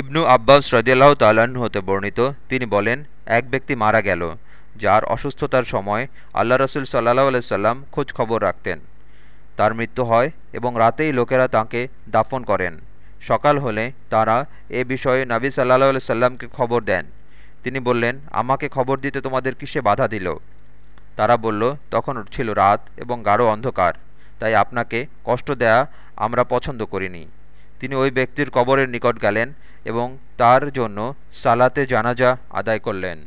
ইবনু আব্বাস রদিয়াল্লাহ তাল্লাহ্ন হতে বর্ণিত, তিনি বলেন, এক ব্যক্তি মারা গেল, যার অসুস্থতার সময় আল্লাহ রসুল সাল্লাহ আলাইসাল্লাম খোঁজ খবর রাখতেন। তার মৃত্যু হয় এবং রাতেই লোকেরা তাঁকে দাফন করেন। সকাল হলে তারা এ বিষয়ে নাবী সাল্লাহ সাল্লামকে খবর দেন। তিনি বললেন, আমাকে খবর দিতে তোমাদের কিসে বাধা দিল? তারা বলল, তখন ছিল রাত এবং গাঢ় অন্ধকার, তাই আপনাকে কষ্ট দেয়া আমরা পছন্দ করিনি। তিনি ওই ব্যক্তির কবরের নিকট গেলেন এবং তার জন্য সালাতে জানাজা আদায় করলেন।